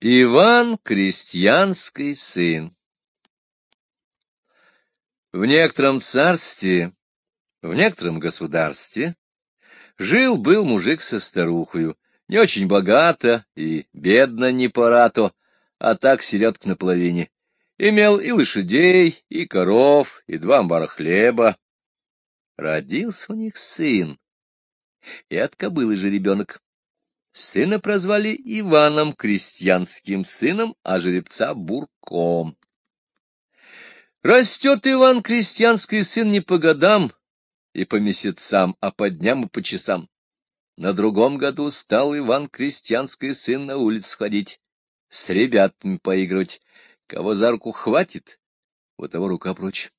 Иван — крестьянский сын. В некотором царстве, в некотором государстве жил-был мужик со старухою, не очень богато и бедно не пора-то, а так середка на половине. Имел и лошадей, и коров, и два амбара хлеба. Родился у них сын, и от кобылы же ребенок. Сына прозвали Иваном, крестьянским сыном, а жеребца — Бурком. Растет Иван, крестьянский сын, не по годам и по месяцам, а по дням и по часам. На другом году стал Иван, крестьянский сын, на улиц ходить, с ребятами поигрывать. Кого за руку хватит, у того рука прочь.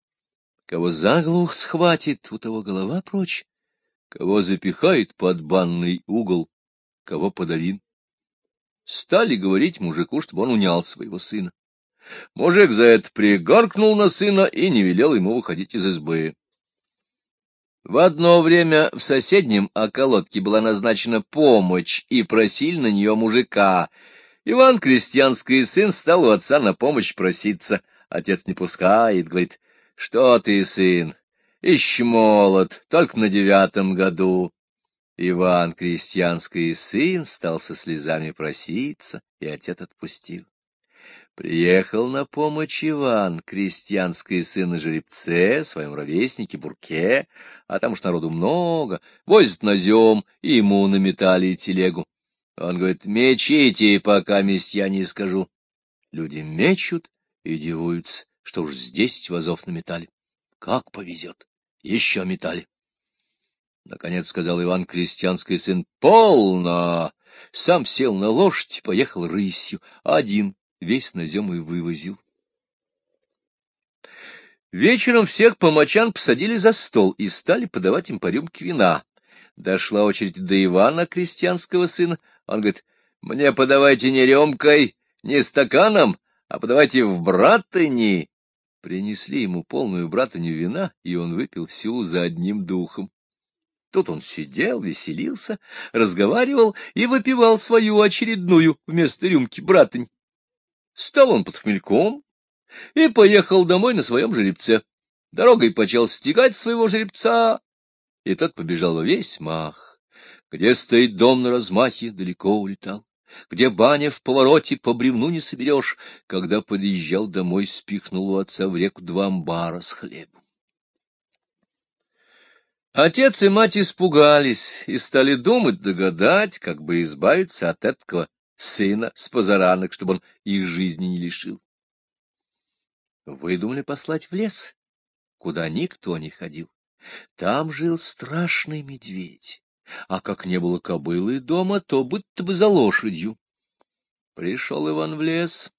Кого за голову схватит, у того голова прочь. Кого запихает под банный угол, кого подавин. Стали говорить мужику, чтобы он унял своего сына. Мужик за это пригоркнул на сына и не велел ему выходить из избы. В одно время в соседнем околотке была назначена помощь, и просили на нее мужика. Иван, крестьянский сын, стал у отца на помощь проситься. Отец не пускает, говорит, что ты, сын, ищ молод, только на девятом году. Иван, крестьянский сын, стал со слезами проситься, и отец отпустил. Приехал на помощь Иван, крестьянский сын на жеребце, своем ровеснике Бурке, а там уж народу много, возят на зем, и ему наметали телегу. Он говорит, мечите, пока месть я не скажу. Люди мечут и дивуются, что уж здесь вазов наметали. Как повезет, еще метали. Наконец сказал Иван Крестьянский сын, — полно! Сам сел на лошадь, поехал рысью, один весь на зем и вывозил. Вечером всех помочан посадили за стол и стали подавать им по рюмке вина. Дошла очередь до Ивана, крестьянского сына. Он говорит, — мне подавайте не рюмкой, не стаканом, а подавайте в братыни. Принесли ему полную братыню вина, и он выпил всю за одним духом. Тут он сидел, веселился, разговаривал и выпивал свою очередную вместо рюмки братынь. Стал он под хмельком и поехал домой на своем жеребце. Дорогой почал стегать своего жеребца, и тот побежал во весь мах. Где стоит дом на размахе, далеко улетал. Где баня в повороте, по бревну не соберешь. Когда подъезжал домой, спихнул у отца в реку два амбара с хлебом. Отец и мать испугались и стали думать, догадать, как бы избавиться от этого сына с позаранок, чтобы он их жизни не лишил. Выдумали послать в лес, куда никто не ходил. Там жил страшный медведь, а как не было кобылы дома, то будто бы за лошадью. Пришел Иван в лес,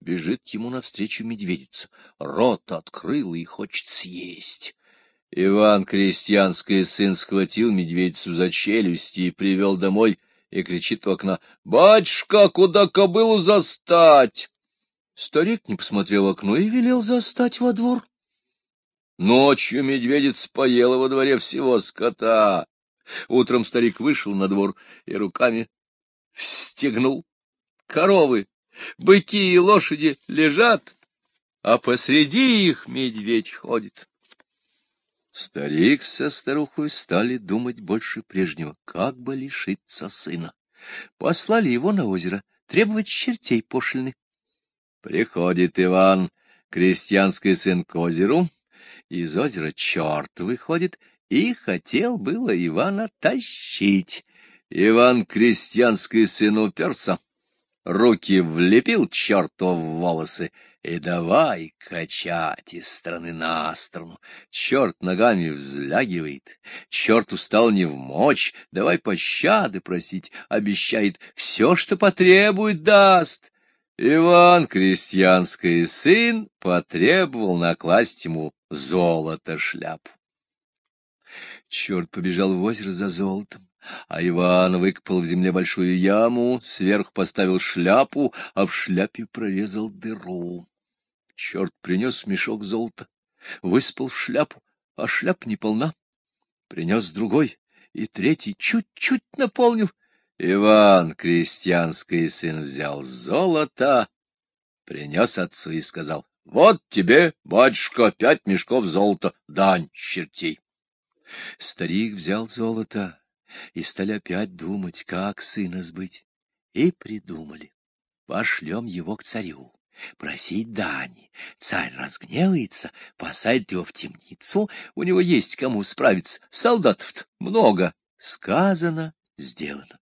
бежит ему навстречу медведица, рот открыл и хочет съесть. Иван, крестьянский сын, схватил медведицу за челюсти и привел домой, и кричит у окна, «Батюшка, куда кобылу застать?» Старик не посмотрел в окно и велел застать во двор. Ночью медведица поела во дворе всего скота. Утром старик вышел на двор и руками стегнул. Коровы, быки и лошади лежат, а посреди их медведь ходит. Старик со старухой стали думать больше прежнего, как бы лишиться сына. Послали его на озеро требовать чертей пошлины. Приходит Иван, крестьянский сын, к озеру. Из озера черт выходит, и хотел было Ивана тащить. Иван, крестьянский сын, уперся, руки влепил черту в волосы и давай качать из стороны на сторону. Черт ногами взлягивает, черт устал не в мочь, давай пощады просить, обещает, все, что потребует, даст. Иван, крестьянский сын, потребовал накласть ему золото шляпу. Черт побежал в озеро за золотом. А Иван выкопал в земле большую яму, сверху поставил шляпу, а в шляпе прорезал дыру. Черт принес мешок золота, выспал в шляпу, а шляпа не полна. Принес другой и третий, чуть-чуть наполнил, Иван, крестьянский сын, взял золото, принес отцу и сказал, — Вот тебе, батюшка, пять мешков золота, дань чертей. Старик взял золото и стали опять думать, как сына сбыть. И придумали. Пошлем его к царю, просить дани. Царь разгневается, посадит его в темницу, у него есть кому справиться. Солдатов-то много. Сказано, сделано.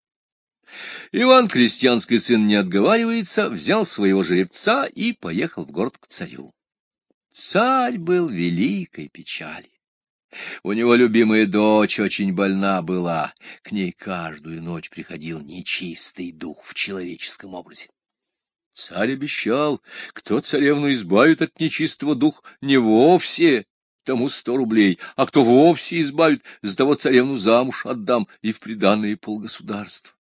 Иван, крестьянский сын, не отговаривается, взял своего жеребца и поехал в город к царю. Царь был великой печали. У него любимая дочь очень больна была, к ней каждую ночь приходил нечистый дух в человеческом образе. Царь обещал, кто царевну избавит от нечистого духа, не вовсе, тому сто рублей, а кто вовсе избавит, за того царевну замуж отдам и в приданное полгосударства.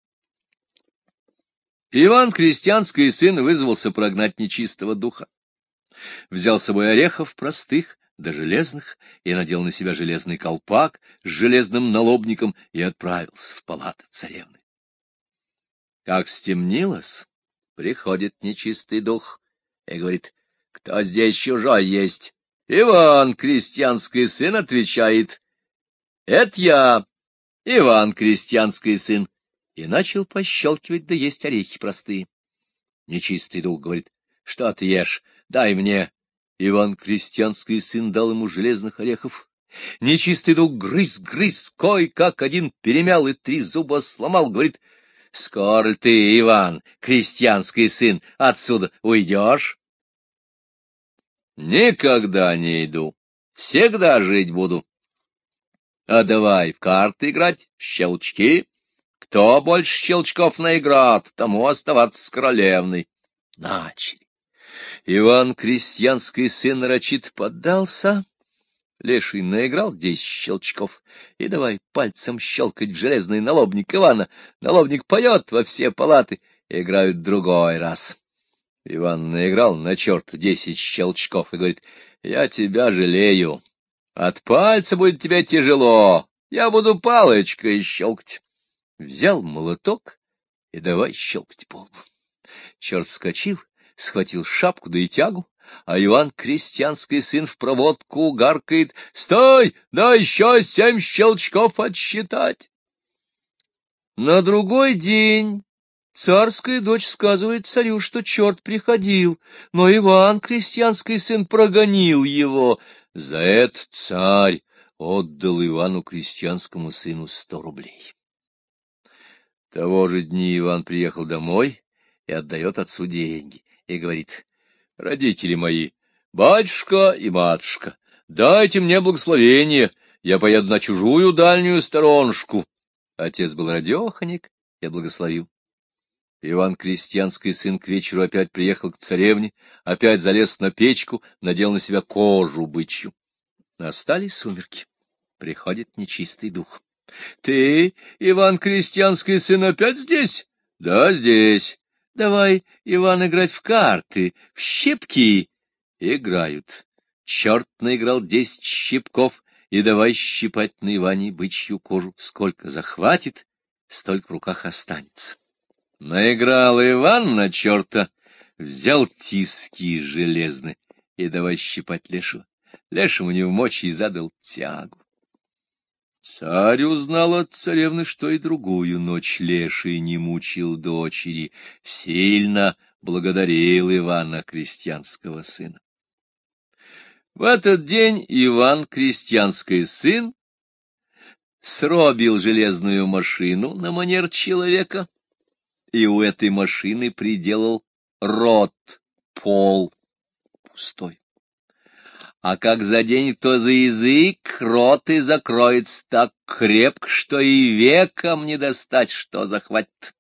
Иван, крестьянский сын, вызвался прогнать нечистого духа. Взял с собой орехов простых, до железных, и надел на себя железный колпак с железным налобником и отправился в палаты царевны. Как стемнилось, приходит нечистый дух и говорит, кто здесь чужой есть? Иван, крестьянский сын, отвечает, это я, Иван, крестьянский сын, и начал пощелкивать да есть орехи простые. Нечистый дух говорит, что ты ешь, дай мне. Иван, крестьянский сын, дал ему железных орехов. Нечистый дух грыз, грыз, кой-как один перемял и три зуба сломал, говорит, скоро ты, Иван, крестьянский сын, отсюда уйдешь? Никогда не иду, всегда жить буду. А давай в карты играть, в щелчки. Кто больше щелчков наиграет, тому оставаться с королевной. Начали. Иван, крестьянский сын, нарочит поддался. Леший наиграл десять щелчков, и давай пальцем щелкать в железный налобник Ивана. Налобник поет во все палаты, играют другой раз. Иван наиграл на черт десять щелчков и говорит, я тебя жалею. От пальца будет тебе тяжело, я буду палочкой щелкать. Взял молоток и давай щелкать по лбу. Черт вскочил, схватил шапку да и тягу, а Иван, крестьянский сын, в проводку гаркает «Стой! Да еще семь щелчков отсчитать!» На другой день царская дочь сказывает царю, что черт приходил, но Иван, крестьянский сын, прогонил его. За это царь отдал Ивану, крестьянскому сыну, сто рублей. Того же дня Иван приехал домой и отдает отцу деньги и говорит, «Родители мои, батюшка и матушка, дайте мне благословение, я поеду на чужую дальнюю сторонушку». Отец был радеханик и благословил. Иван Крестьянский сын к вечеру опять приехал к царевне, опять залез на печку, надел на себя кожу бычью. Настали сумерки. Приходит нечистый дух. — Ты, Иван Крестьянский сын, опять здесь? — Да, здесь. Давай, Иван, играть в карты, в щипки. Играют. Черт наиграл десять щипков, и давай щипать на Иване бычью кожу. Сколько захватит, столько в руках останется. Наиграл Иван на черта, взял тиски железные и давай щипать лешего. Лешему не в мочи и задал тягу. Царь узнал от царевны, что и другую ночь леший не мучил дочери, сильно благодарил Ивана, крестьянского сына. В этот день Иван, крестьянский сын, сробил железную машину на манер человека, и у этой машины приделал рот, пол пустой а как заденет то за язык, рот и закроется так крепко, что и веком не достать, что захватит.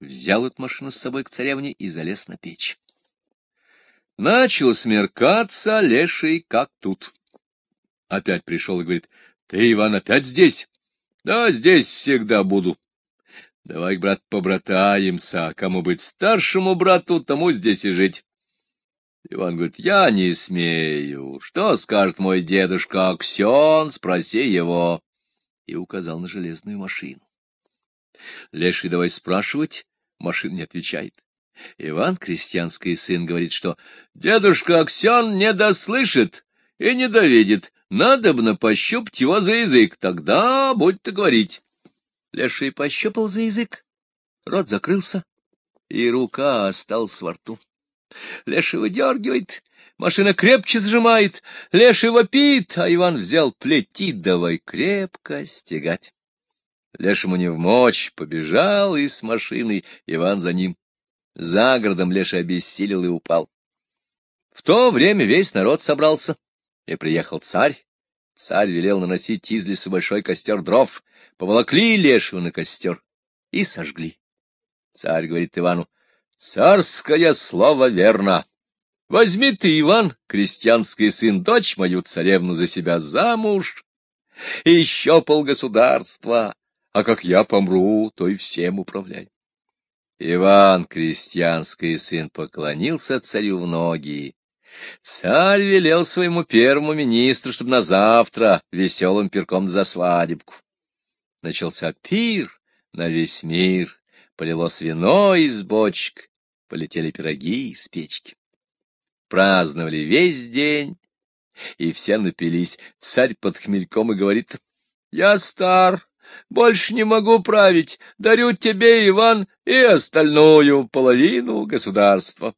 Взял эту машину с собой к царевне и залез на печь. Начал смеркаться леший, как тут. Опять пришел и говорит, — Ты, Иван, опять здесь? — Да, здесь всегда буду. Давай, брат, побратаемся, а кому быть старшему брату, тому здесь и жить. Иван говорит, я не смею. Что скажет мой дедушка Аксен, спроси его. И указал на железную машину. Леший давай спрашивать, машин не отвечает. Иван, крестьянский сын, говорит, что дедушка Аксен не дослышит и не довидит. Надобно пощупать его за язык, тогда будь-то говорить. Леший пощупал за язык, рот закрылся, и рука осталась во рту. Леший выдергивает, машина крепче сжимает, Леший вопит, а Иван взял плети, давай крепко стегать. Лешему не в мочь, побежал и с машиной, Иван за ним. За городом Леша обессилел и упал. В то время весь народ собрался, и приехал царь. Царь велел наносить из лесу большой костер дров, поволокли Лешего на костер и сожгли. Царь говорит Ивану, — Царское слово верно. Возьми ты, Иван, крестьянский сын, дочь мою царевну за себя замуж, и еще полгосударства, а как я помру, то и всем управляй. Иван, крестьянский сын, поклонился царю в ноги. Царь велел своему первому министру, чтобы на завтра веселым пирком за свадебку. Начался пир на весь мир, полилось вино из бочек, полетели пироги из печки. Праздновали весь день, и все напились. Царь под хмельком и говорит, — Я стар, больше не могу править, дарю тебе, Иван, и остальную половину государства.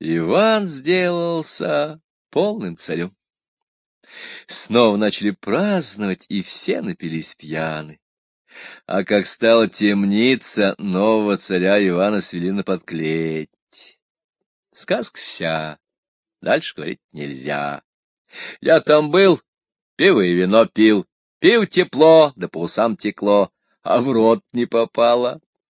Иван сделался полным царем. Снова начали праздновать, и все напились пьяны. А как стало темниться, нового царя Ивана свели на подклеть. Сказка вся, дальше говорить нельзя. Я там был, пиво и вино пил, Пил тепло, да по усам текло, а в рот не попало.